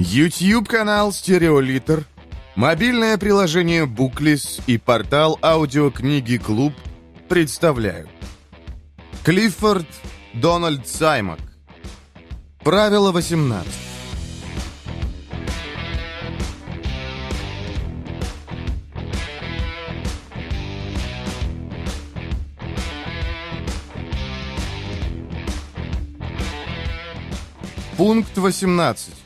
YouTube-канал «Стереолитр», мобильное приложение «Буклис» и портал аудиокниги «Клуб» представляют. Клиффорд Дональд Саймак. Правило 18 Пункт 18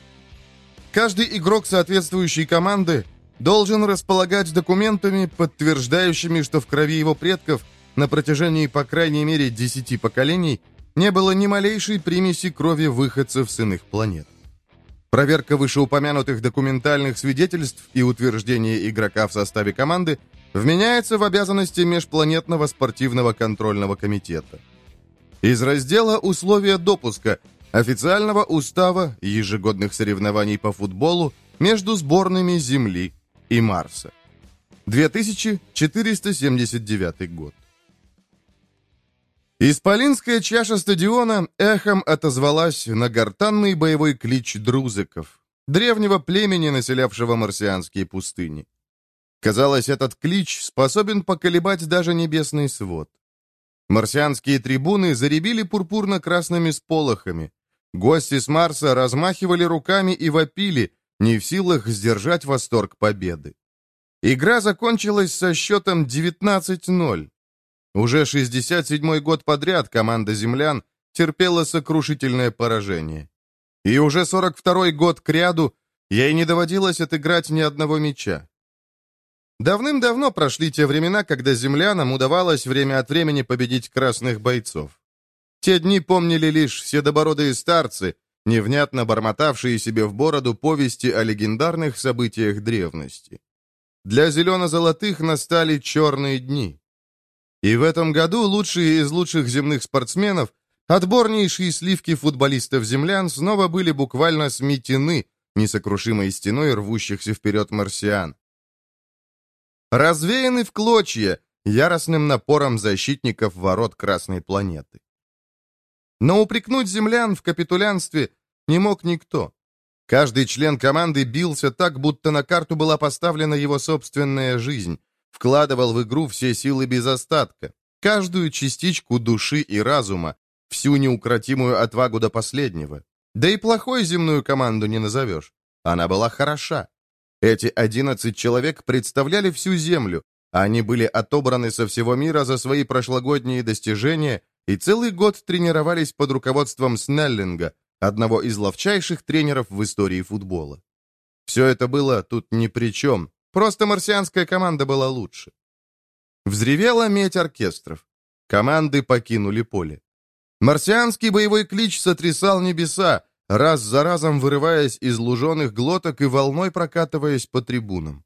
Каждый игрок соответствующей команды должен располагать документами, подтверждающими, что в крови его предков на протяжении по крайней мере 10 поколений не было ни малейшей примеси крови выходцев с иных планет. Проверка вышеупомянутых документальных свидетельств и утверждение игрока в составе команды вменяется в обязанности Межпланетного спортивного контрольного комитета. Из раздела «Условия допуска» официального устава ежегодных соревнований по футболу между сборными Земли и Марса. 2479 год. Исполинская чаша стадиона эхом отозвалась на гортанный боевой клич друзыков, древнего племени, населявшего марсианские пустыни. Казалось, этот клич способен поколебать даже небесный свод. Марсианские трибуны заребили пурпурно-красными сполохами, Гости с Марса размахивали руками и вопили, не в силах сдержать восторг победы. Игра закончилась со счетом 19-0. Уже 67-й год подряд команда землян терпела сокрушительное поражение. И уже 42-й год кряду ей не доводилось отыграть ни одного мяча. Давным-давно прошли те времена, когда землянам удавалось время от времени победить красных бойцов. Те дни помнили лишь седобородые старцы, невнятно бормотавшие себе в бороду повести о легендарных событиях древности. Для зелено-золотых настали черные дни. И в этом году лучшие из лучших земных спортсменов, отборнейшие сливки футболистов-землян, снова были буквально сметены несокрушимой стеной рвущихся вперед марсиан. Развеяны в клочья яростным напором защитников ворот Красной планеты. Но упрекнуть землян в капитулянстве не мог никто. Каждый член команды бился так, будто на карту была поставлена его собственная жизнь, вкладывал в игру все силы без остатка, каждую частичку души и разума, всю неукротимую отвагу до последнего. Да и плохой земную команду не назовешь. Она была хороша. Эти 11 человек представляли всю Землю, они были отобраны со всего мира за свои прошлогодние достижения и целый год тренировались под руководством Снеллинга, одного из ловчайших тренеров в истории футбола. Все это было тут ни при чем, просто марсианская команда была лучше. Взревела медь оркестров. Команды покинули поле. Марсианский боевой клич сотрясал небеса, раз за разом вырываясь из луженых глоток и волной прокатываясь по трибунам.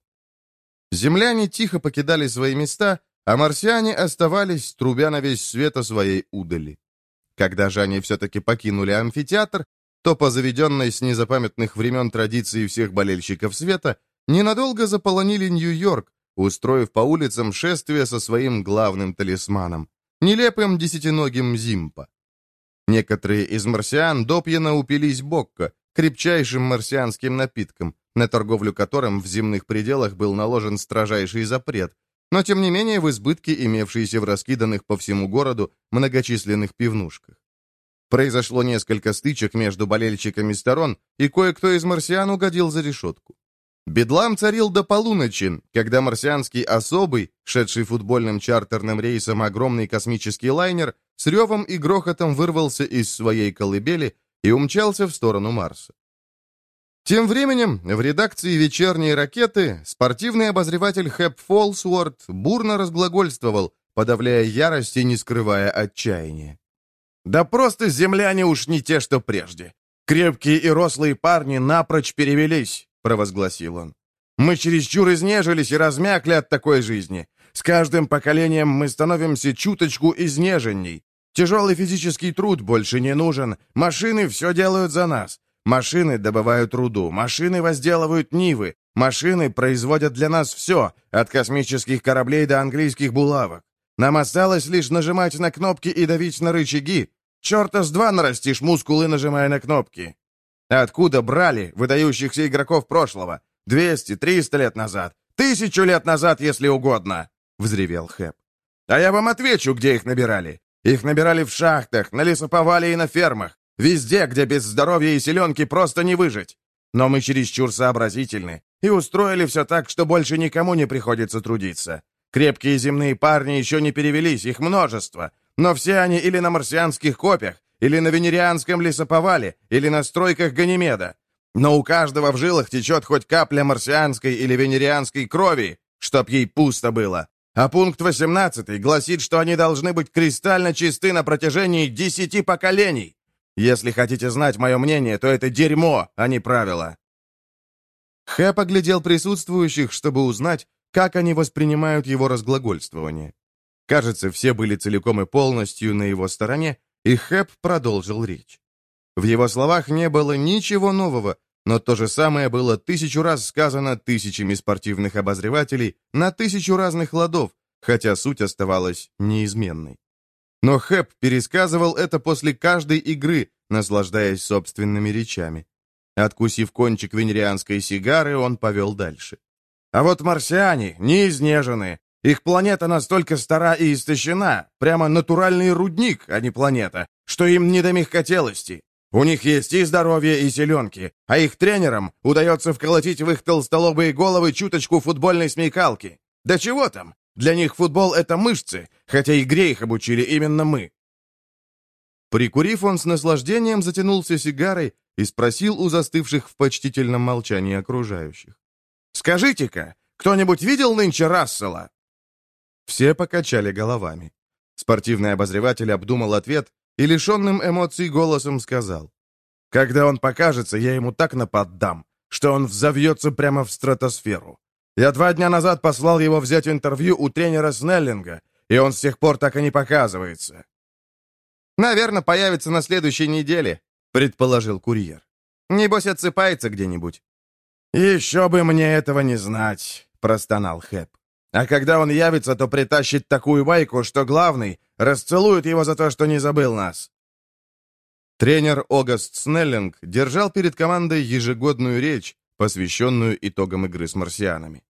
Земляне тихо покидали свои места, а марсиане оставались, трубя на весь свет о своей удали. Когда же они все-таки покинули амфитеатр, то по заведенной с незапамятных времен традиции всех болельщиков света ненадолго заполонили Нью-Йорк, устроив по улицам шествие со своим главным талисманом — нелепым десятиногим Зимпа. Некоторые из марсиан допьяно упились бокко, крепчайшим марсианским напитком, на торговлю которым в земных пределах был наложен строжайший запрет — но тем не менее в избытке имевшиеся в раскиданных по всему городу многочисленных пивнушках. Произошло несколько стычек между болельщиками сторон, и кое-кто из марсиан угодил за решетку. Бедлам царил до полуночи, когда марсианский особый, шедший футбольным чартерным рейсом огромный космический лайнер, с ревом и грохотом вырвался из своей колыбели и умчался в сторону Марса. Тем временем в редакции «Вечерней ракеты» спортивный обозреватель Хэп Фолсуорт бурно разглагольствовал, подавляя ярость и не скрывая отчаяния. «Да просто земляне уж не те, что прежде. Крепкие и рослые парни напрочь перевелись», — провозгласил он. «Мы чересчур изнежились и размякли от такой жизни. С каждым поколением мы становимся чуточку изнеженней. Тяжелый физический труд больше не нужен, машины все делают за нас. Машины добывают руду, машины возделывают нивы, машины производят для нас все, от космических кораблей до английских булавок. Нам осталось лишь нажимать на кнопки и давить на рычаги. Черта с два нарастишь мускулы, нажимая на кнопки. Откуда брали выдающихся игроков прошлого? 200, 300 лет назад, тысячу лет назад, если угодно!» — взревел Хэп. «А я вам отвечу, где их набирали. Их набирали в шахтах, на лесоповале и на фермах. Везде, где без здоровья и селенки просто не выжить. Но мы чересчур сообразительны и устроили все так, что больше никому не приходится трудиться. Крепкие земные парни еще не перевелись, их множество. Но все они или на марсианских копиях, или на венерианском лесоповале, или на стройках Ганимеда. Но у каждого в жилах течет хоть капля марсианской или венерианской крови, чтоб ей пусто было. А пункт 18 гласит, что они должны быть кристально чисты на протяжении десяти поколений. Если хотите знать мое мнение, то это дерьмо, а не правило. Хэп оглядел присутствующих, чтобы узнать, как они воспринимают его разглагольствование. Кажется, все были целиком и полностью на его стороне, и Хэп продолжил речь. В его словах не было ничего нового, но то же самое было тысячу раз сказано тысячами спортивных обозревателей на тысячу разных ладов, хотя суть оставалась неизменной. Но Хэп пересказывал это после каждой игры, наслаждаясь собственными речами. Откусив кончик венерианской сигары, он повел дальше. «А вот марсиане не изнежены. Их планета настолько стара и истощена, прямо натуральный рудник, а не планета, что им не до мягкотелости. У них есть и здоровье, и селенки, а их тренерам удается вколотить в их толстолобые головы чуточку футбольной смекалки. Да чего там? Для них футбол — это мышцы, хотя игре их обучили именно мы. Прикурив, он с наслаждением затянулся сигарой и спросил у застывших в почтительном молчании окружающих. «Скажите-ка, кто-нибудь видел нынче Рассела?» Все покачали головами. Спортивный обозреватель обдумал ответ и лишенным эмоций голосом сказал. «Когда он покажется, я ему так наподдам, что он взовьется прямо в стратосферу. Я два дня назад послал его взять интервью у тренера Снеллинга, и он с тех пор так и не показывается». «Наверное, появится на следующей неделе», — предположил курьер. «Небось, отсыпается где-нибудь». «Еще бы мне этого не знать», — простонал Хэп. «А когда он явится, то притащит такую байку, что главный расцелует его за то, что не забыл нас». Тренер Огаст Снеллинг держал перед командой ежегодную речь, посвященную итогам игры с марсианами.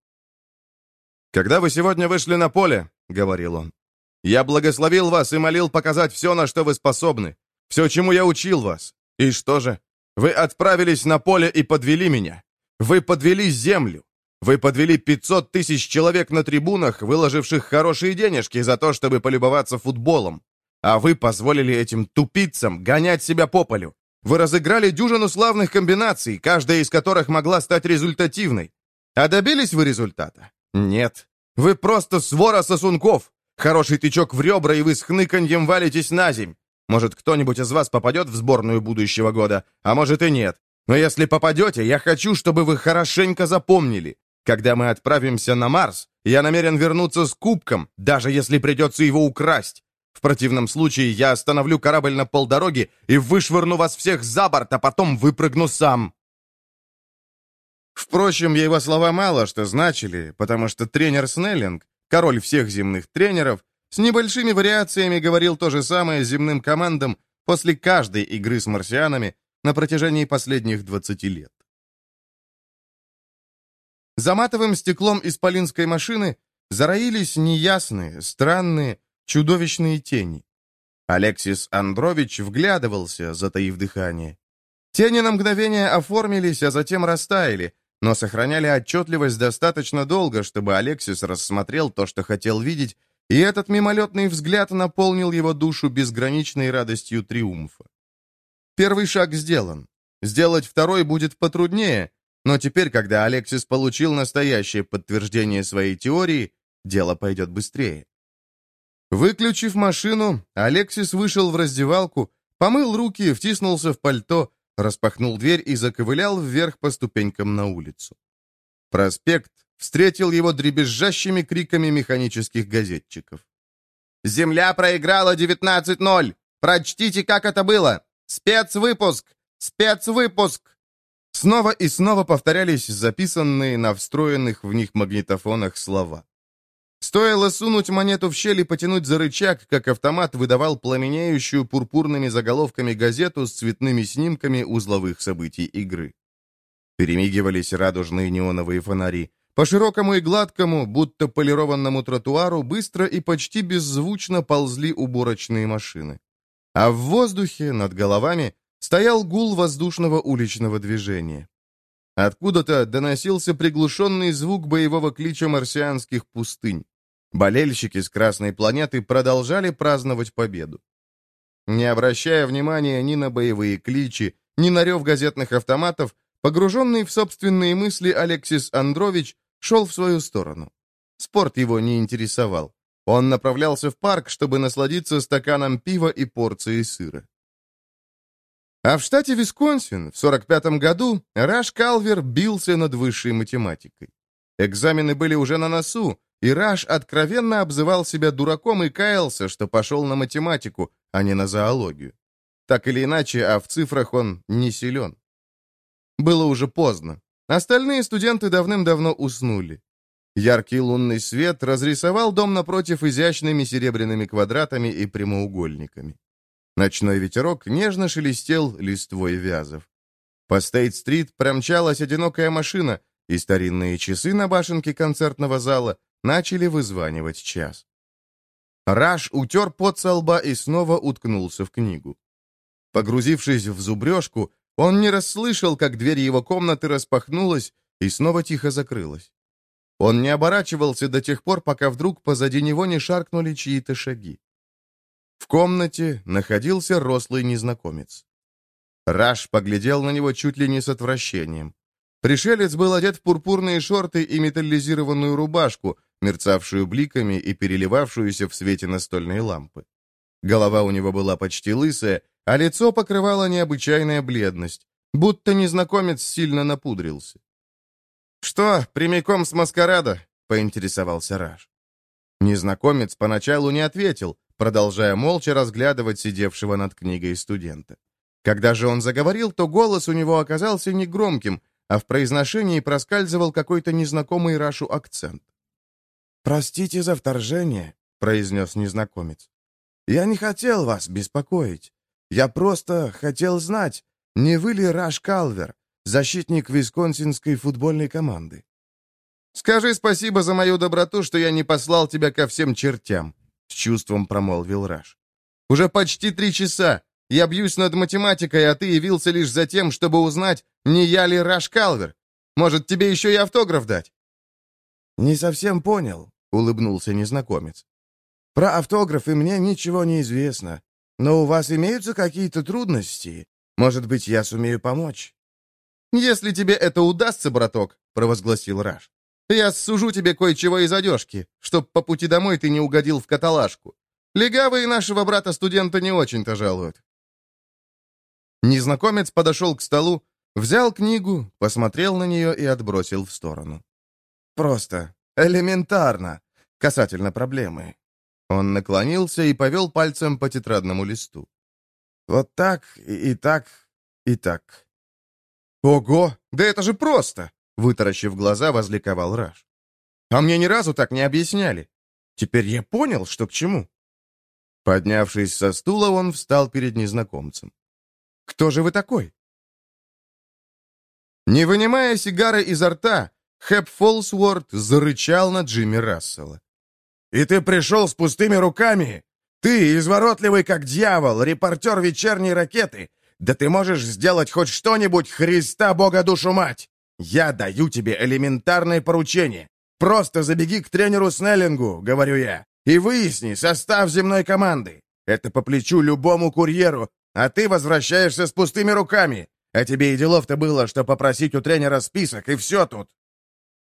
«Когда вы сегодня вышли на поле», — говорил он, — «я благословил вас и молил показать все, на что вы способны, все, чему я учил вас. И что же? Вы отправились на поле и подвели меня. Вы подвели землю. Вы подвели 500 тысяч человек на трибунах, выложивших хорошие денежки за то, чтобы полюбоваться футболом. А вы позволили этим тупицам гонять себя по полю. Вы разыграли дюжину славных комбинаций, каждая из которых могла стать результативной. А добились вы результата? Нет. Вы просто свора сосунков. Хороший тычок в ребра, и вы с хныканьем валитесь на земь. Может, кто-нибудь из вас попадет в сборную будущего года, а может и нет. Но если попадете, я хочу, чтобы вы хорошенько запомнили. Когда мы отправимся на Марс, я намерен вернуться с кубком, даже если придется его украсть. В противном случае я остановлю корабль на полдороги и вышвырну вас всех за борт, а потом выпрыгну сам». Впрочем, его слова мало что значили, потому что тренер Снеллинг, король всех земных тренеров, с небольшими вариациями говорил то же самое земным командам после каждой игры с марсианами на протяжении последних 20 лет. За матовым стеклом исполинской машины зароились неясные, странные, чудовищные тени. Алексис Андрович вглядывался, затаив дыхание. Тени на мгновение оформились, а затем растаяли, но сохраняли отчетливость достаточно долго, чтобы Алексис рассмотрел то, что хотел видеть, и этот мимолетный взгляд наполнил его душу безграничной радостью триумфа. Первый шаг сделан. Сделать второй будет потруднее, но теперь, когда Алексис получил настоящее подтверждение своей теории, дело пойдет быстрее. Выключив машину, Алексис вышел в раздевалку, помыл руки, втиснулся в пальто, распахнул дверь и заковылял вверх по ступенькам на улицу. Проспект встретил его дребезжащими криками механических газетчиков. «Земля проиграла 19-0! Прочтите, как это было! Спецвыпуск! Спецвыпуск!» Снова и снова повторялись записанные на встроенных в них магнитофонах слова. Стоило сунуть монету в щель и потянуть за рычаг, как автомат выдавал пламенеющую пурпурными заголовками газету с цветными снимками узловых событий игры. Перемигивались радужные неоновые фонари. По широкому и гладкому, будто полированному тротуару, быстро и почти беззвучно ползли уборочные машины. А в воздухе, над головами, стоял гул воздушного уличного движения. Откуда-то доносился приглушенный звук боевого клича марсианских пустынь. Болельщики с Красной планеты продолжали праздновать победу. Не обращая внимания ни на боевые кличи, ни на рев газетных автоматов, погруженный в собственные мысли Алексис Андрович шел в свою сторону. Спорт его не интересовал. Он направлялся в парк, чтобы насладиться стаканом пива и порцией сыра. А в штате Висконсин в 45 году Раш Калвер бился над высшей математикой. Экзамены были уже на носу, и Раш откровенно обзывал себя дураком и каялся, что пошел на математику, а не на зоологию. Так или иначе, а в цифрах он не силен. Было уже поздно. Остальные студенты давным-давно уснули. Яркий лунный свет разрисовал дом напротив изящными серебряными квадратами и прямоугольниками. Ночной ветерок нежно шелестел листвой вязов. По Стейт-стрит промчалась одинокая машина, и старинные часы на башенке концертного зала начали вызванивать час. Раш утер пот со лба и снова уткнулся в книгу. Погрузившись в зубрежку, он не расслышал, как дверь его комнаты распахнулась и снова тихо закрылась. Он не оборачивался до тех пор, пока вдруг позади него не шаркнули чьи-то шаги. В комнате находился рослый незнакомец. Раш поглядел на него чуть ли не с отвращением. Пришелец был одет в пурпурные шорты и металлизированную рубашку, мерцавшую бликами и переливавшуюся в свете настольной лампы. Голова у него была почти лысая, а лицо покрывала необычайная бледность, будто незнакомец сильно напудрился. «Что, прямиком с маскарада?» — поинтересовался Раш. Незнакомец поначалу не ответил, продолжая молча разглядывать сидевшего над книгой студента. Когда же он заговорил, то голос у него оказался негромким, а в произношении проскальзывал какой-то незнакомый Рашу акцент. «Простите за вторжение», — произнес незнакомец. «Я не хотел вас беспокоить. Я просто хотел знать, не вы ли Раш Калвер, защитник висконсинской футбольной команды?» «Скажи спасибо за мою доброту, что я не послал тебя ко всем чертям», — с чувством промолвил Раш. «Уже почти три часа. Я бьюсь над математикой, а ты явился лишь за тем, чтобы узнать, не я ли Раш Калвер. Может, тебе еще и автограф дать?» «Не совсем понял», — улыбнулся незнакомец. «Про автографы мне ничего не известно. Но у вас имеются какие-то трудности? Может быть, я сумею помочь?» «Если тебе это удастся, браток», — провозгласил Раш, «я сужу тебе кое-чего из одежки, чтоб по пути домой ты не угодил в каталажку. Легавые нашего брата-студента не очень-то жалуют». Незнакомец подошел к столу, взял книгу, посмотрел на нее и отбросил в сторону. «Просто, элементарно, касательно проблемы. Он наклонился и повел пальцем по тетрадному листу. «Вот так, и, так, и так». «Ого! Да это же просто!» Вытаращив глаза, возликовал Раш. «А мне ни разу так не объясняли. Теперь я понял, что к чему». Поднявшись со стула, он встал перед незнакомцем. «Кто же вы такой?» Не вынимая сигары изо рта, Хэп Фолсворд зарычал на Джимми Рассела. И ты пришел с пустыми руками? Ты, изворотливый как дьявол, репортер вечерней ракеты. Да ты можешь сделать хоть что-нибудь, Христа Бога душу мать! Я даю тебе элементарное поручение. Просто забеги к тренеру Снеллингу, говорю я, и выясни состав земной команды. Это по плечу любому курьеру, а ты возвращаешься с пустыми руками. А тебе и делов-то было, что попросить у тренера список, и все тут.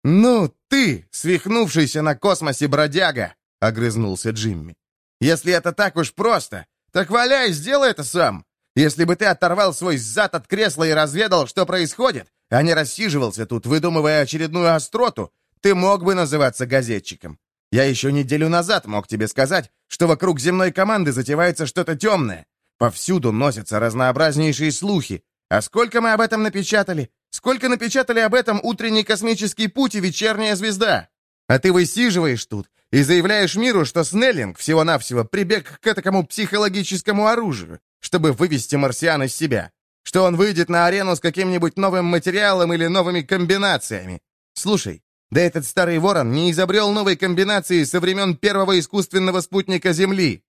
«Ну, ты, свихнувшийся на космосе бродяга!» — огрызнулся Джимми. «Если это так уж просто, так валяй, сделай это сам! Если бы ты оторвал свой зад от кресла и разведал, что происходит, а не рассиживался тут, выдумывая очередную остроту, ты мог бы называться газетчиком. Я еще неделю назад мог тебе сказать, что вокруг земной команды затевается что-то темное. Повсюду носятся разнообразнейшие слухи. А сколько мы об этом напечатали? Сколько напечатали об этом утренний космический путь и вечерняя звезда? А ты высиживаешь тут и заявляешь миру, что Снеллинг всего-навсего прибег к этакому психологическому оружию, чтобы вывести марсиан из себя, что он выйдет на арену с каким-нибудь новым материалом или новыми комбинациями. Слушай, да этот старый ворон не изобрел новой комбинации со времен первого искусственного спутника Земли.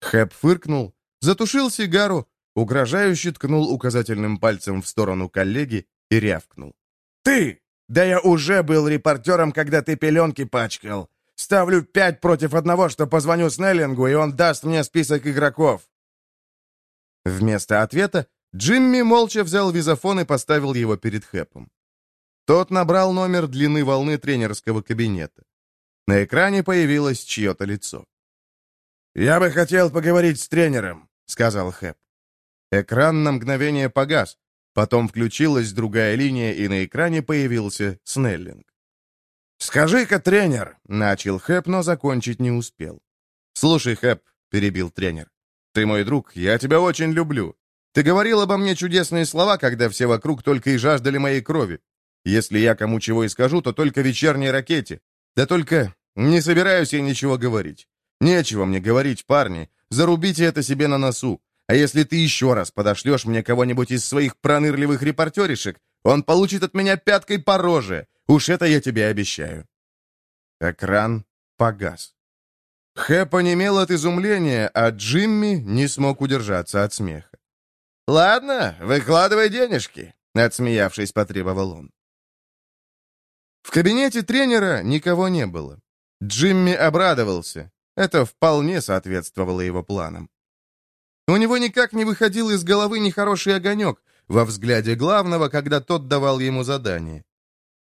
Хэп фыркнул, затушил сигару, угрожающе ткнул указательным пальцем в сторону коллеги и рявкнул. «Ты! Да я уже был репортером, когда ты пеленки пачкал. Ставлю пять против одного, что позвоню Снеллингу, и он даст мне список игроков». Вместо ответа Джимми молча взял визофон и поставил его перед Хэпом. Тот набрал номер длины волны тренерского кабинета. На экране появилось чье-то лицо. «Я бы хотел поговорить с тренером», — сказал Хэп. Экран на мгновение погас, потом включилась другая линия, и на экране появился Снеллинг. «Скажи-ка, тренер», — начал Хэп, но закончить не успел. «Слушай, Хэп», — перебил тренер, — «ты мой друг, я тебя очень люблю. Ты говорил обо мне чудесные слова, когда все вокруг только и жаждали моей крови. Если я кому чего и скажу, то только вечерней ракете. Да только не собираюсь я ничего говорить. Нечего мне говорить, парни. Зарубите это себе на носу. А если ты еще раз подошлешь мне кого-нибудь из своих пронырливых репортеришек, он получит от меня пяткой по роже. Уж это я тебе обещаю. Экран погас. Хэп онемел от изумления, а Джимми не смог удержаться от смеха. «Ладно, выкладывай денежки», — отсмеявшись, потребовал он. В кабинете тренера никого не было. Джимми обрадовался. Это вполне соответствовало его планам. У него никак не выходил из головы нехороший огонек во взгляде главного, когда тот давал ему задание.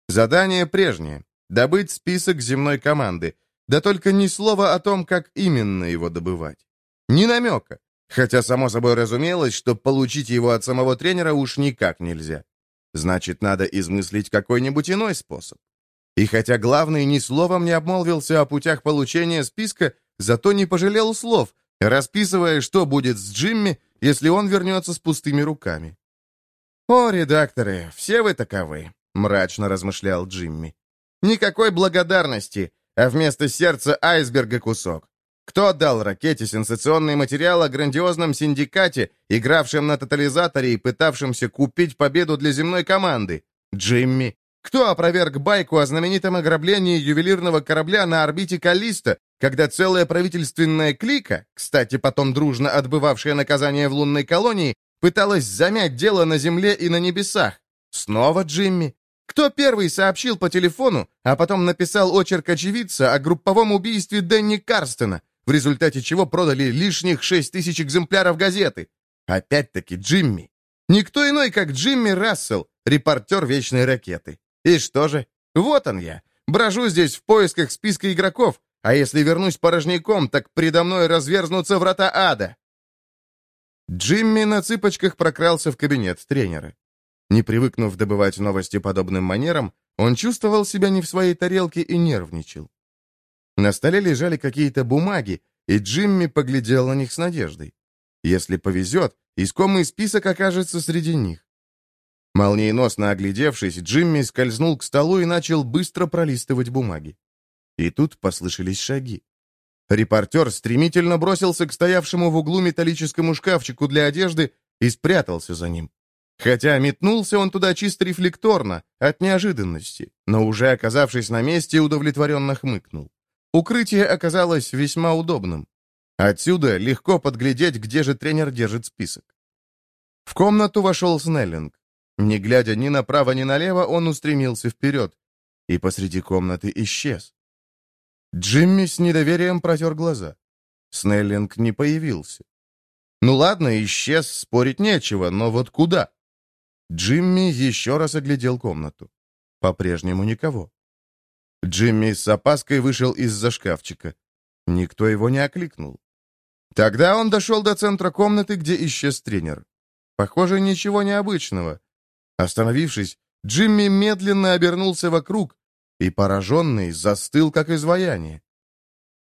Задание прежнее — добыть список земной команды, да только ни слова о том, как именно его добывать. Ни намека, хотя само собой разумелось, что получить его от самого тренера уж никак нельзя. Значит, надо измыслить какой-нибудь иной способ. И хотя главный ни словом не обмолвился о путях получения списка, зато не пожалел слов, расписывая, что будет с Джимми, если он вернется с пустыми руками. «О, редакторы, все вы таковы», — мрачно размышлял Джимми. «Никакой благодарности, а вместо сердца айсберга кусок. Кто отдал ракете сенсационный материал о грандиозном синдикате, игравшем на тотализаторе и пытавшемся купить победу для земной команды? Джимми. Кто опроверг байку о знаменитом ограблении ювелирного корабля на орбите Каллиста, когда целая правительственная клика, кстати, потом дружно отбывавшая наказание в лунной колонии, пыталась замять дело на Земле и на небесах? Снова Джимми. Кто первый сообщил по телефону, а потом написал очерк очевидца о групповом убийстве Дэнни Карстена, в результате чего продали лишних шесть тысяч экземпляров газеты? Опять-таки Джимми. Никто иной, как Джимми Рассел, репортер «Вечной ракеты». И что же? Вот он я. Брожу здесь в поисках списка игроков, а если вернусь порожняком, так предо мной разверзнутся врата ада. Джимми на цыпочках прокрался в кабинет тренера. Не привыкнув добывать новости подобным манерам, он чувствовал себя не в своей тарелке и нервничал. На столе лежали какие-то бумаги, и Джимми поглядел на них с надеждой. Если повезет, искомый список окажется среди них. Молниеносно оглядевшись, Джимми скользнул к столу и начал быстро пролистывать бумаги. И тут послышались шаги. Репортер стремительно бросился к стоявшему в углу металлическому шкафчику для одежды и спрятался за ним. Хотя метнулся он туда чисто рефлекторно, от неожиданности, но уже оказавшись на месте, удовлетворенно хмыкнул. Укрытие оказалось весьма удобным. Отсюда легко подглядеть, где же тренер держит список. В комнату вошел Снеллинг. Не глядя ни направо, ни налево, он устремился вперед и посреди комнаты исчез. Джимми с недоверием протер глаза. Снеллинг не появился. Ну ладно, исчез, спорить нечего, но вот куда? Джимми еще раз оглядел комнату. По-прежнему никого. Джимми с опаской вышел из-за шкафчика. Никто его не окликнул. Тогда он дошел до центра комнаты, где исчез тренер. Похоже, ничего необычного. Остановившись, Джимми медленно обернулся вокруг и, пораженный, застыл, как изваяние.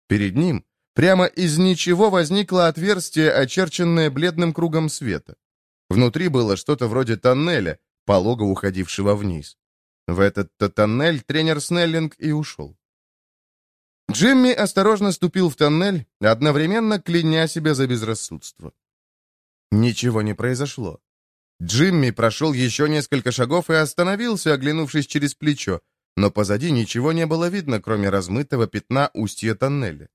Перед ним прямо из ничего возникло отверстие, очерченное бледным кругом света. Внутри было что-то вроде тоннеля, полого уходившего вниз. В этот-то тоннель тренер Снеллинг и ушел. Джимми осторожно ступил в тоннель, одновременно кляня себя за безрассудство. Ничего не произошло. Джимми прошел еще несколько шагов и остановился, оглянувшись через плечо, но позади ничего не было видно, кроме размытого пятна устья тоннеля.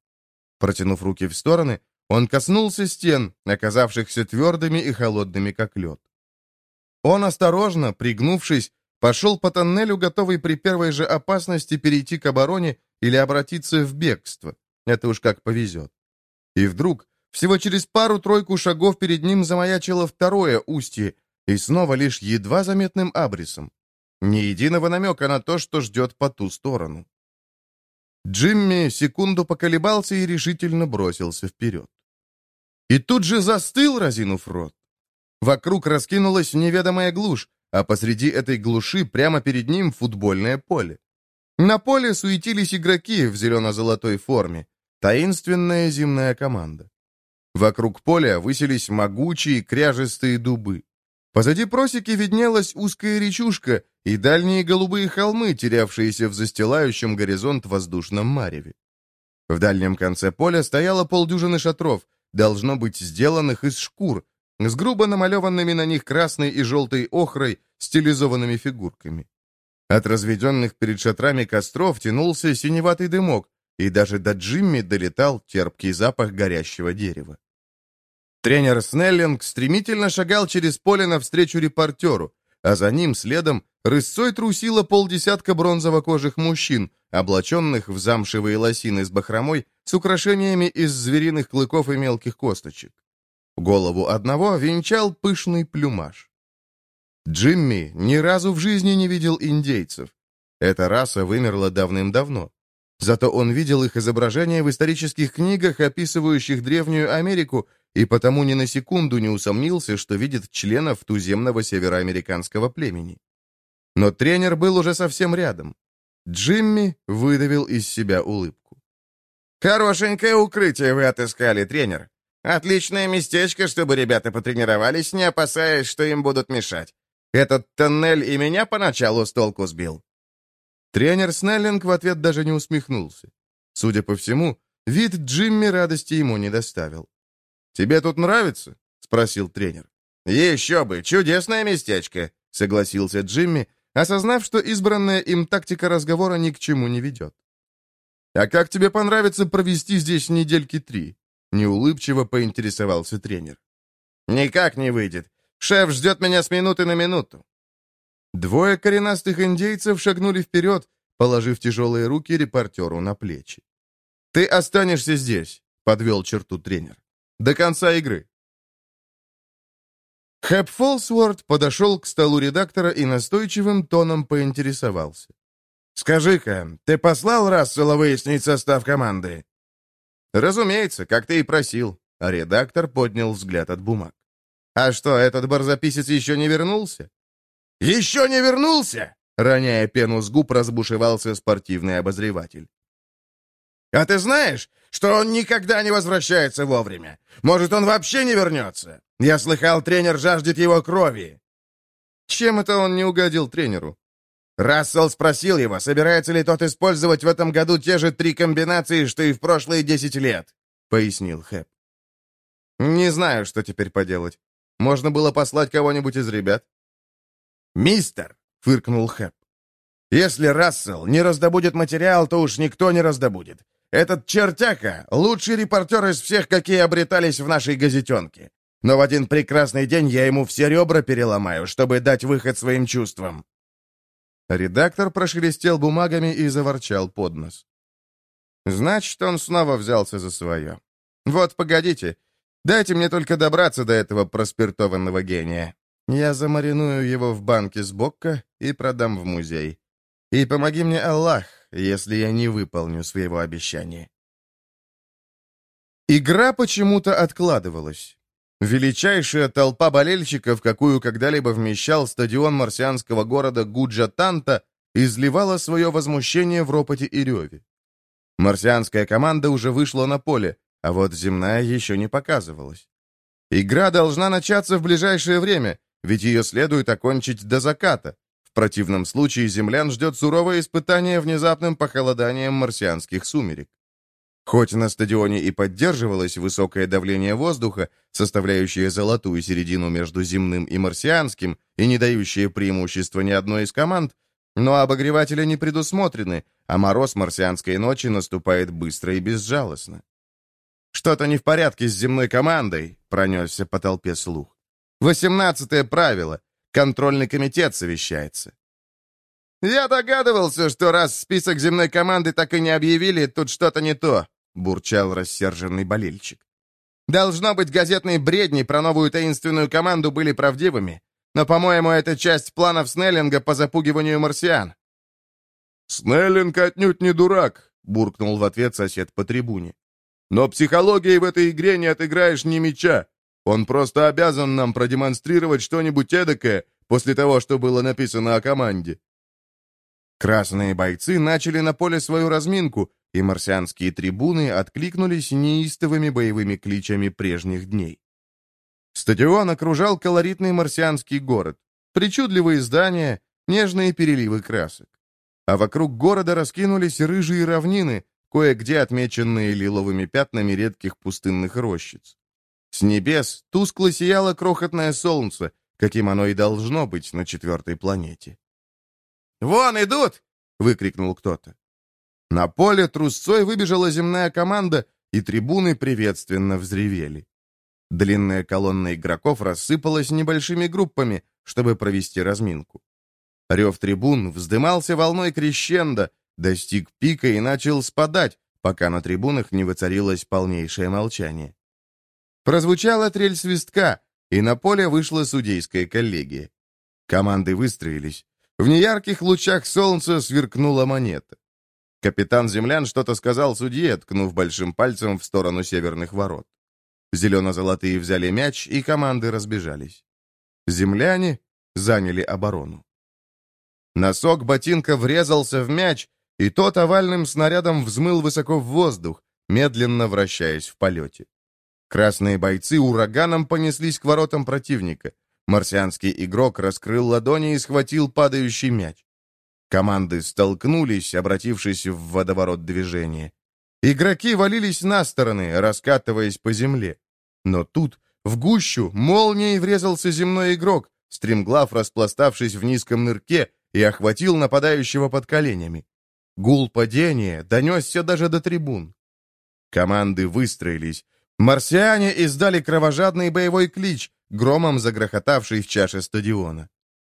Протянув руки в стороны, он коснулся стен, оказавшихся твердыми и холодными, как лед. Он осторожно, пригнувшись, пошел по тоннелю, готовый при первой же опасности перейти к обороне или обратиться в бегство. Это уж как повезет. И вдруг, всего через пару-тройку шагов перед ним замаячило второе устье, и снова лишь едва заметным абрисом. Ни единого намека на то, что ждет по ту сторону. Джимми секунду поколебался и решительно бросился вперед. И тут же застыл, разинув рот. Вокруг раскинулась неведомая глушь, а посреди этой глуши прямо перед ним футбольное поле. На поле суетились игроки в зелено-золотой форме, таинственная земная команда. Вокруг поля высились могучие кряжестые дубы. Позади просеки виднелась узкая речушка и дальние голубые холмы, терявшиеся в застилающем горизонт воздушном мареве. В дальнем конце поля стояло полдюжины шатров, должно быть сделанных из шкур, с грубо намалеванными на них красной и желтой охрой стилизованными фигурками. От разведенных перед шатрами костров тянулся синеватый дымок, и даже до Джимми долетал терпкий запах горящего дерева. Тренер Снеллинг стремительно шагал через поле навстречу репортеру, а за ним следом рысцой трусило полдесятка бронзово-кожих мужчин, облаченных в замшевые лосины с бахромой с украшениями из звериных клыков и мелких косточек. Голову одного венчал пышный плюмаж. Джимми ни разу в жизни не видел индейцев. Эта раса вымерла давным-давно. Зато он видел их изображения в исторических книгах, описывающих Древнюю Америку, и потому ни на секунду не усомнился, что видит членов туземного североамериканского племени. Но тренер был уже совсем рядом. Джимми выдавил из себя улыбку. «Хорошенькое укрытие вы отыскали, тренер. Отличное местечко, чтобы ребята потренировались, не опасаясь, что им будут мешать. Этот тоннель и меня поначалу с толку сбил». Тренер Снеллинг в ответ даже не усмехнулся. Судя по всему, вид Джимми радости ему не доставил. «Тебе тут нравится?» — спросил тренер. «Еще бы! Чудесное местечко!» — согласился Джимми, осознав, что избранная им тактика разговора ни к чему не ведет. «А как тебе понравится провести здесь недельки три?» — неулыбчиво поинтересовался тренер. «Никак не выйдет. Шеф ждет меня с минуты на минуту». Двое коренастых индейцев шагнули вперед, положив тяжелые руки репортеру на плечи. «Ты останешься здесь», — подвел черту тренер. «До конца игры». Хэп Фолсворд подошел к столу редактора и настойчивым тоном поинтересовался. «Скажи-ка, ты послал Рассела выяснить состав команды?» «Разумеется, как ты и просил», — редактор поднял взгляд от бумаг. «А что, этот барзаписец еще не вернулся?» «Еще не вернулся?» Роняя пену с губ, разбушевался спортивный обозреватель. «А ты знаешь, что он никогда не возвращается вовремя? Может, он вообще не вернется? Я слыхал, тренер жаждет его крови». Чем это он не угодил тренеру? Рассел спросил его, собирается ли тот использовать в этом году те же три комбинации, что и в прошлые десять лет, — пояснил Хэп. «Не знаю, что теперь поделать. Можно было послать кого-нибудь из ребят». «Мистер!» — фыркнул Хэп. «Если Рассел не раздобудет материал, то уж никто не раздобудет. Этот чертяка — лучший репортер из всех, какие обретались в нашей газетенке. Но в один прекрасный день я ему все ребра переломаю, чтобы дать выход своим чувствам». Редактор прошелестел бумагами и заворчал под нос. «Значит, он снова взялся за свое. Вот, погодите, дайте мне только добраться до этого проспиртованного гения. Я замариную его в банке с Бокко и продам в музей. И помоги мне, Аллах, если я не выполню своего обещания. Игра почему-то откладывалась. Величайшая толпа болельщиков, какую когда-либо вмещал стадион марсианского города Гуджатанта, изливала свое возмущение в ропоте и реве. Марсианская команда уже вышла на поле, а вот земная еще не показывалась. Игра должна начаться в ближайшее время, ведь ее следует окончить до заката. В противном случае землян ждет суровое испытание внезапным похолоданием марсианских сумерек. Хоть на стадионе и поддерживалось высокое давление воздуха, составляющее золотую середину между земным и марсианским, и не дающее преимущества ни одной из команд, но обогреватели не предусмотрены, а мороз марсианской ночи наступает быстро и безжалостно. «Что-то не в порядке с земной командой», — пронесся по толпе слух. «Восемнадцатое правило. Контрольный комитет совещается». «Я догадывался, что раз список земной команды так и не объявили, тут что-то не то», — бурчал рассерженный болельщик. «Должно быть, газетные бредни про новую таинственную команду были правдивыми. Но, по-моему, это часть планов Снеллинга по запугиванию марсиан». «Снеллинг отнюдь не дурак», — буркнул в ответ сосед по трибуне. «Но психологией в этой игре не отыграешь ни мяча. Он просто обязан нам продемонстрировать что-нибудь эдакое после того, что было написано о команде». Красные бойцы начали на поле свою разминку, и марсианские трибуны откликнулись неистовыми боевыми кличами прежних дней. Стадион окружал колоритный марсианский город, причудливые здания, нежные переливы красок. А вокруг города раскинулись рыжие равнины, кое-где отмеченные лиловыми пятнами редких пустынных рощиц. С небес тускло сияло крохотное солнце, каким оно и должно быть на четвертой планете. «Вон идут!» — выкрикнул кто-то. На поле трусцой выбежала земная команда, и трибуны приветственно взревели. Длинная колонна игроков рассыпалась небольшими группами, чтобы провести разминку. Рев трибун вздымался волной крещендо, достиг пика и начал спадать, пока на трибунах не воцарилось полнейшее молчание. Прозвучала трель свистка, и на поле вышла судейская коллегия. Команды выстроились. В неярких лучах солнца сверкнула монета. Капитан землян что-то сказал судье, ткнув большим пальцем в сторону северных ворот. Зелено-золотые взяли мяч, и команды разбежались. Земляне заняли оборону. Носок ботинка врезался в мяч, и тот овальным снарядом взмыл высоко в воздух, медленно вращаясь в полете. Красные бойцы ураганом понеслись к воротам противника. Марсианский игрок раскрыл ладони и схватил падающий мяч. Команды столкнулись, обратившись в водоворот движения. Игроки валились на стороны, раскатываясь по земле. Но тут, в гущу, молнией врезался земной игрок, стремглав распластавшись в низком нырке, и охватил нападающего под коленями. Гул падения донесся даже до трибун. Команды выстроились. Марсиане издали кровожадный боевой клич, громом загрохотавший в чаше стадиона.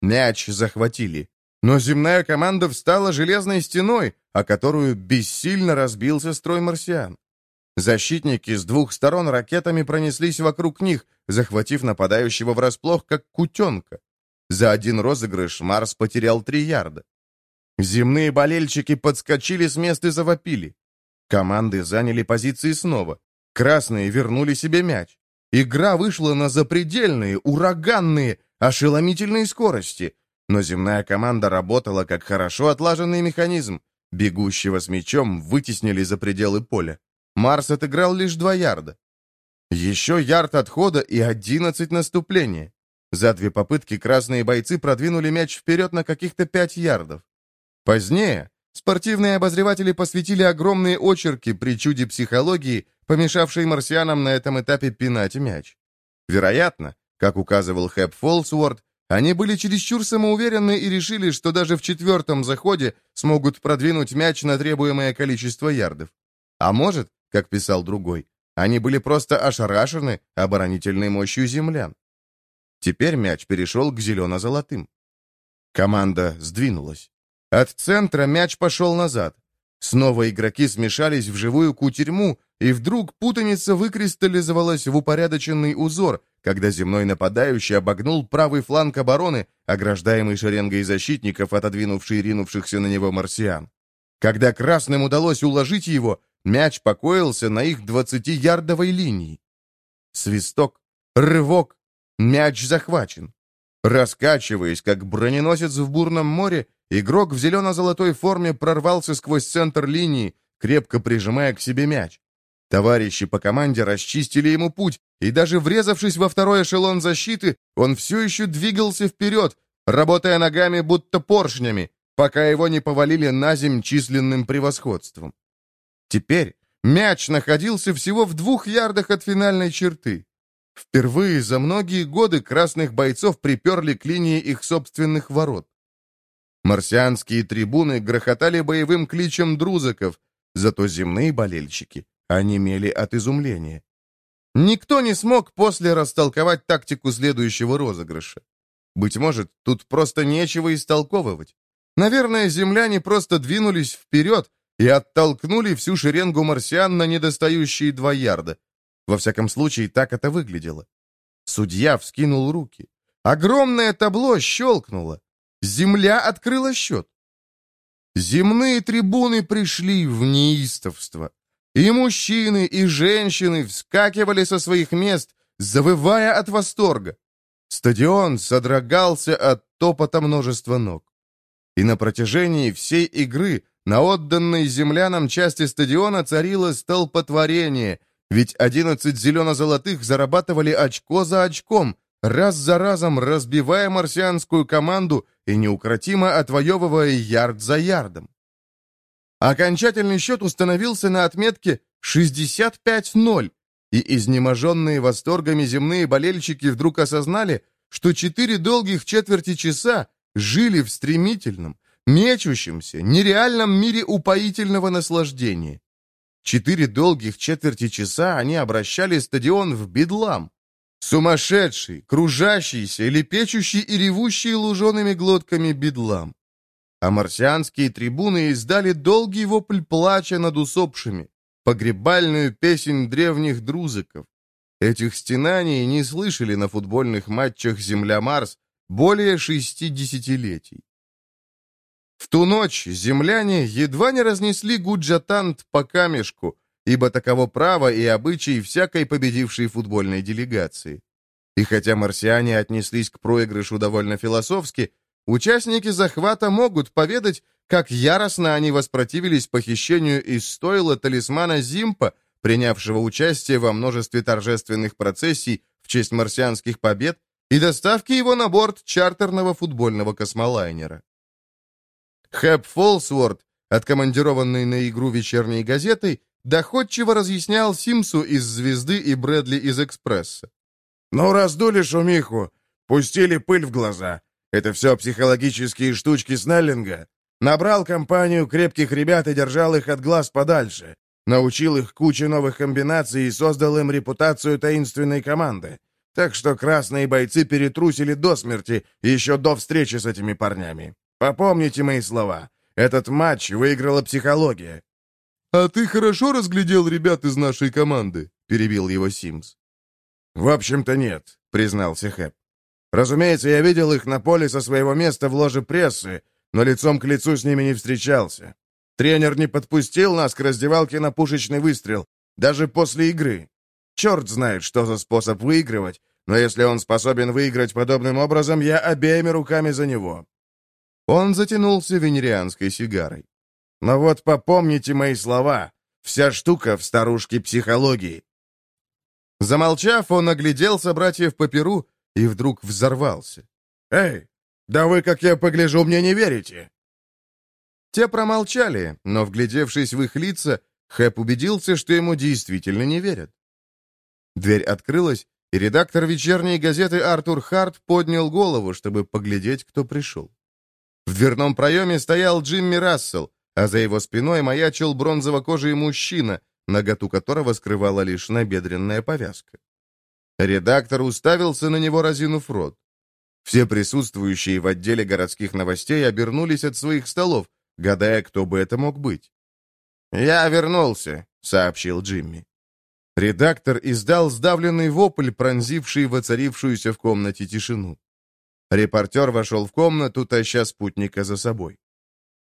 Мяч захватили. Но земная команда встала железной стеной, о которую бессильно разбился строй марсиан. Защитники с двух сторон ракетами пронеслись вокруг них, захватив нападающего врасплох, как кутенка. За один розыгрыш Марс потерял три ярда. Земные болельщики подскочили с места и завопили. Команды заняли позиции снова. Красные вернули себе мяч. Игра вышла на запредельные, ураганные, ошеломительные скорости — но земная команда работала как хорошо отлаженный механизм. Бегущего с мячом вытеснили за пределы поля. Марс отыграл лишь два ярда. Еще ярд отхода и одиннадцать наступления. За две попытки красные бойцы продвинули мяч вперед на каких-то пять ярдов. Позднее спортивные обозреватели посвятили огромные очерки при чуде психологии, помешавшей марсианам на этом этапе пинать мяч. Вероятно, как указывал Хэп Фолсуорд, они были чересчур самоуверенны и решили, что даже в четвертом заходе смогут продвинуть мяч на требуемое количество ярдов. А может, как писал другой, они были просто ошарашены оборонительной мощью землян. Теперь мяч перешел к зелено-золотым. Команда сдвинулась. От центра мяч пошел назад. Снова игроки смешались в живую кутерьму, и вдруг путаница выкристаллизовалась в упорядоченный узор, когда земной нападающий обогнул правый фланг обороны, ограждаемый шеренгой защитников, отодвинувший ринувшихся на него марсиан. Когда красным удалось уложить его, мяч покоился на их двадцатиярдовой линии. Свисток, рывок, мяч захвачен. Раскачиваясь, как броненосец в бурном море, игрок в зелено-золотой форме прорвался сквозь центр линии, крепко прижимая к себе мяч. Товарищи по команде расчистили ему путь, и даже врезавшись во второй эшелон защиты, он все еще двигался вперед, работая ногами будто поршнями, пока его не повалили на земь численным превосходством. Теперь Мяч находился всего в двух ярдах от финальной черты. Впервые за многие годы красных бойцов приперли к линии их собственных ворот. Марсианские трибуны грохотали боевым кличем друзаков, зато земные болельщики онемели от изумления. Никто не смог после растолковать тактику следующего розыгрыша. Быть может, тут просто нечего истолковывать. Наверное, земляне просто двинулись вперед и оттолкнули всю шеренгу марсиан на недостающие два ярда. Во всяком случае, так это выглядело. Судья вскинул руки. Огромное табло щелкнуло. Земля открыла счет. Земные трибуны пришли в неистовство. И мужчины, и женщины вскакивали со своих мест, завывая от восторга. Стадион содрогался от топота множества ног. И на протяжении всей игры на отданной землянам части стадиона царило столпотворение, ведь 11 зелено-золотых зарабатывали очко за очком, раз за разом разбивая марсианскую команду и неукротимо отвоевывая ярд за ярдом. Окончательный счет установился на отметке 65-0, и изнеможенные восторгами земные болельщики вдруг осознали, что четыре долгих четверти часа жили в стремительном, мечущемся, нереальном мире упоительного наслаждения. Четыре долгих четверти часа они обращали стадион в бедлам. Сумасшедший, кружащийся, лепечущий и ревущий лужеными глотками бедлам а марсианские трибуны издали долгий вопль плача над усопшими, погребальную песнь древних друзыков. Этих стенаний не слышали на футбольных матчах Земля-Марс более шести десятилетий. В ту ночь земляне едва не разнесли Гуджатант по камешку, ибо таково право и обычай всякой победившей футбольной делегации. И хотя марсиане отнеслись к проигрышу довольно философски, Участники захвата могут поведать, как яростно они воспротивились похищению из стойла талисмана Зимпа, принявшего участие во множестве торжественных процессий в честь марсианских побед, и доставке его на борт чартерного футбольного космолайнера. Хэп Фолсворд, откомандированный на игру вечерней газетой, доходчиво разъяснял Симсу из «Звезды» и Брэдли из «Экспресса». «Ну, раздули шумиху, пустили пыль в глаза. Это все психологические штучки Снеллинга. Набрал компанию крепких ребят и держал их от глаз подальше. Научил их куче новых комбинаций и создал им репутацию таинственной команды. Так что красные бойцы перетрусили до смерти еще до встречи с этими парнями. Попомните мои слова. Этот матч выиграла психология. «А ты хорошо разглядел ребят из нашей команды?» — перебил его Симс. «В общем-то нет», — признался Хэп. Разумеется, я видел их на поле со своего места в ложе прессы, но лицом к лицу с ними не встречался. Тренер не подпустил нас к раздевалке на пушечный выстрел, даже после игры. Черт знает, что за способ выигрывать, но если он способен выиграть подобным образом, я обеими руками за него». Он затянулся венерианской сигарой. «Но вот попомните мои слова. Вся штука в старушке психологии». Замолчав, он оглядел собратьев по перу и вдруг взорвался. «Эй, да вы, как я погляжу, мне не верите!» Те промолчали, но, вглядевшись в их лица, Хэп убедился, что ему действительно не верят. Дверь открылась, и редактор вечерней газеты Артур Харт поднял голову, чтобы поглядеть, кто пришел. В дверном проеме стоял Джимми Рассел, а за его спиной маячил бронзово-кожий мужчина, наготу которого скрывала лишь набедренная повязка. Редактор уставился на него, разинув рот. Все присутствующие в отделе городских новостей обернулись от своих столов, гадая, кто бы это мог быть. «Я вернулся», — сообщил Джимми. Редактор издал сдавленный вопль, пронзивший воцарившуюся в комнате тишину. Репортер вошел в комнату, таща спутника за собой.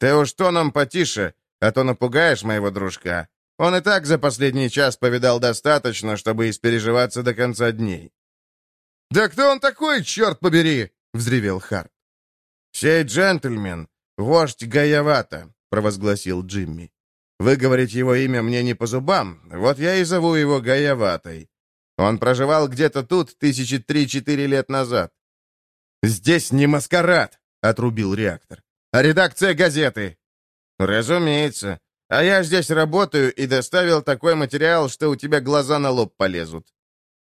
«Ты уж то нам потише, а то напугаешь моего дружка. Он и так за последний час повидал достаточно, чтобы испереживаться до конца дней. «Да кто он такой, черт побери?» — взревел Харт. «Сей джентльмен, вождь Гаявата», — провозгласил Джимми. «Выговорить его имя мне не по зубам, вот я и зову его Гаяватой. Он проживал где-то тут тысячи три-четыре лет назад». «Здесь не маскарад», — отрубил реактор, — «а редакция газеты». «Разумеется. а я здесь работаю и доставил такой материал, что у тебя глаза на лоб полезут.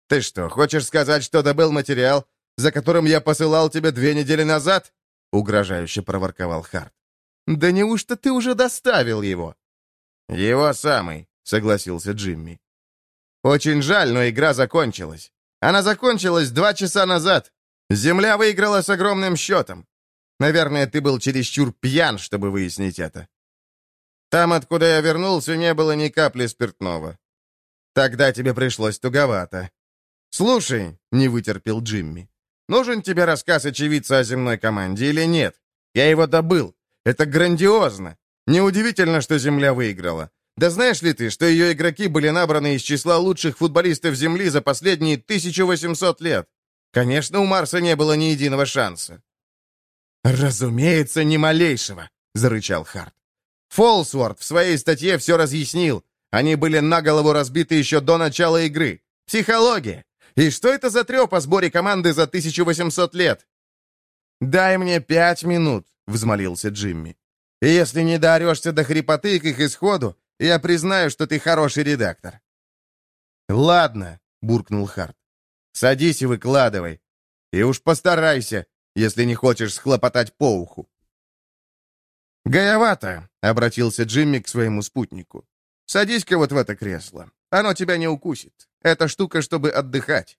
Ты что, хочешь сказать, что добыл материал, за которым я посылал тебе две недели назад?» — угрожающе проворковал Харт. «Да неужто ты уже доставил его?» «Его самый», — согласился Джимми. «Очень жаль, но игра закончилась. Она закончилась два часа назад. Земля выиграла с огромным счетом. Наверное, ты был чересчур пьян, чтобы выяснить это. Там, откуда я вернулся, не было ни капли спиртного. Тогда тебе пришлось туговато. Слушай, не вытерпел Джимми. Нужен тебе рассказ очевидца о земной команде или нет? Я его добыл. Это грандиозно. Неудивительно, что Земля выиграла. Да знаешь ли ты, что ее игроки были набраны из числа лучших футболистов Земли за последние 1800 лет? Конечно, у Марса не было ни единого шанса. «Разумеется, ни малейшего», — зарычал Харт. Фолсворд в своей статье все разъяснил. Они были на голову разбиты еще до начала игры. Психология. И что это за треп о сборе команды за 1800 лет? «Дай мне пять минут», — взмолился Джимми. «И если не доорешься до хрипоты к их исходу, я признаю, что ты хороший редактор». «Ладно», — буркнул Харт. «Садись и выкладывай. И уж постарайся, если не хочешь схлопотать по уху». «Гаевато», — обратился Джимми к своему спутнику. «Садись-ка вот в это кресло. Оно тебя не укусит. Эта штука, чтобы отдыхать».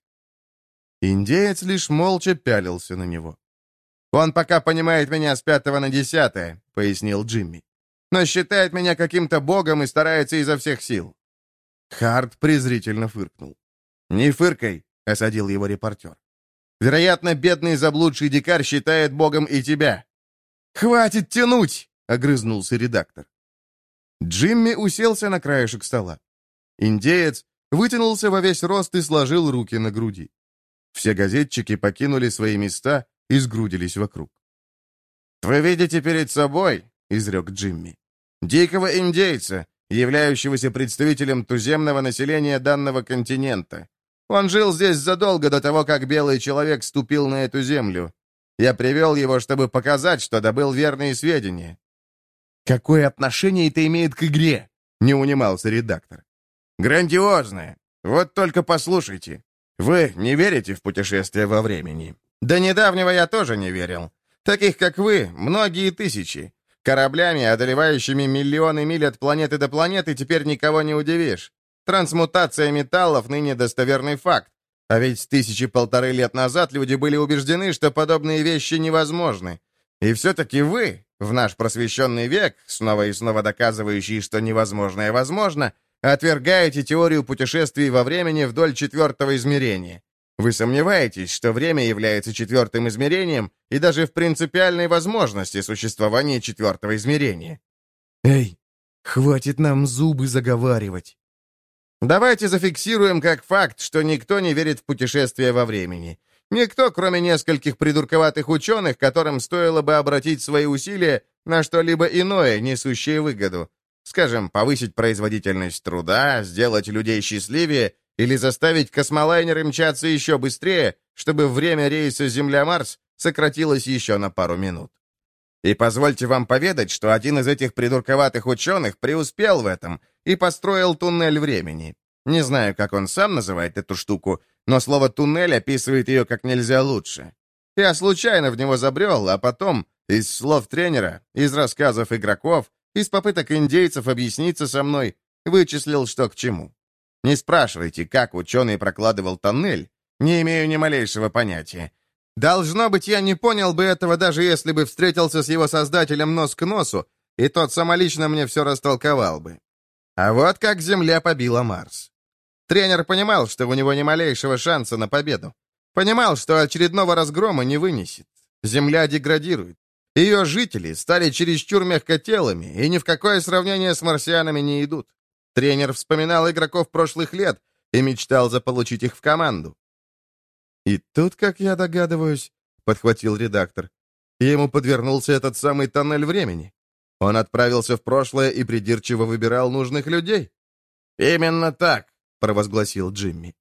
Индеец лишь молча пялился на него. «Он пока понимает меня с пятого на десятое», — пояснил Джимми. «Но считает меня каким-то богом и старается изо всех сил». Харт презрительно фыркнул. «Не фыркай», — осадил его репортер. «Вероятно, бедный заблудший дикарь считает богом и тебя». «Хватит тянуть!» — огрызнулся редактор. Джимми уселся на краешек стола. Индеец вытянулся во весь рост и сложил руки на груди. Все газетчики покинули свои места и сгрудились вокруг. «Вы видите перед собой, — изрек Джимми, — дикого индейца, являющегося представителем туземного населения данного континента. Он жил здесь задолго до того, как белый человек ступил на эту землю. Я привел его, чтобы показать, что добыл верные сведения». «Какое отношение это имеет к игре?» — не унимался редактор. «Грандиозное. Вот только послушайте. Вы не верите в путешествия во времени?» До недавнего я тоже не верил. Таких, как вы, многие тысячи. Кораблями, одолевающими миллионы миль от планеты до планеты, теперь никого не удивишь. Трансмутация металлов ныне достоверный факт. А ведь тысячи-полторы лет назад люди были убеждены, что подобные вещи невозможны. И все-таки вы, в наш просвещенный век, снова и снова доказывающий, что невозможное возможно, отвергаете теорию путешествий во времени вдоль четвертого измерения. Вы сомневаетесь, что время является четвертым измерением и даже в принципиальной возможности существования четвертого измерения. Эй, хватит нам зубы заговаривать. Давайте зафиксируем как факт, что никто не верит в путешествия во времени. Никто, кроме нескольких придурковатых ученых, которым стоило бы обратить свои усилия на что-либо иное, несущее выгоду. Скажем, повысить производительность труда, сделать людей счастливее или заставить космолайнеры мчаться еще быстрее, чтобы время рейса Земля-Марс сократилось еще на пару минут. И позвольте вам поведать, что один из этих придурковатых ученых преуспел в этом и построил туннель времени. Не знаю, как он сам называет эту штуку, но слово «туннель» описывает ее как нельзя лучше. Я случайно в него забрел, а потом, из слов тренера, из рассказов игроков, из попыток индейцев объясниться со мной, вычислил, что к чему. Не спрашивайте, как ученый прокладывал тоннель. Не имею ни малейшего понятия. Должно быть, я не понял бы этого, даже если бы встретился с его создателем нос к носу, и тот самолично мне все растолковал бы. А вот как Земля побила Марс. Тренер понимал, что у него ни малейшего шанса на победу. Понимал, что очередного разгрома не вынесет. Земля деградирует. Ее жители стали чересчур мягкотелыми и ни в какое сравнение с марсианами не идут. Тренер вспоминал игроков прошлых лет и мечтал заполучить их в команду. «И тут, как я догадываюсь», — подхватил редактор, ему подвернулся этот самый тоннель времени. Он отправился в прошлое и придирчиво выбирал нужных людей. «Именно так», — провозгласил Джимми.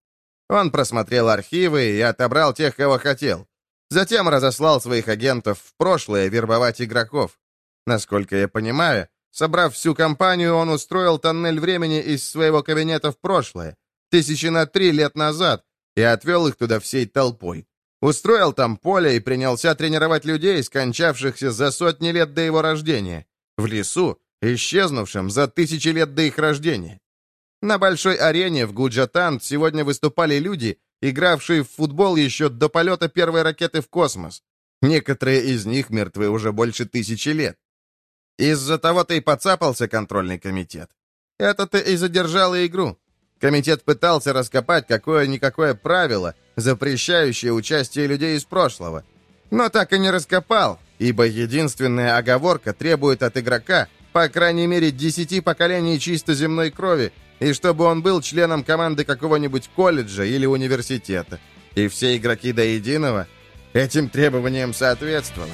Он просмотрел архивы и отобрал тех, кого хотел. Затем разослал своих агентов в прошлое вербовать игроков. Насколько я понимаю, Собрав всю компанию, он устроил тоннель времени из своего кабинета в прошлое, тысячи на три лет назад, и отвел их туда всей толпой. Устроил там поле и принялся тренировать людей, скончавшихся за сотни лет до его рождения, в лесу, исчезнувшем за тысячи лет до их рождения. На большой арене в Гуджатант сегодня выступали люди, игравшие в футбол еще до полета первой ракеты в космос. Некоторые из них мертвы уже больше тысячи лет. Из-за того-то и поцапался контрольный комитет. Это-то и задержало игру. Комитет пытался раскопать какое-никакое правило, запрещающее участие людей из прошлого. Но так и не раскопал, ибо единственная оговорка требует от игрока, по крайней мере, десяти поколений чисто земной крови, и чтобы он был членом команды какого-нибудь колледжа или университета. И все игроки до единого этим требованиям соответствовали.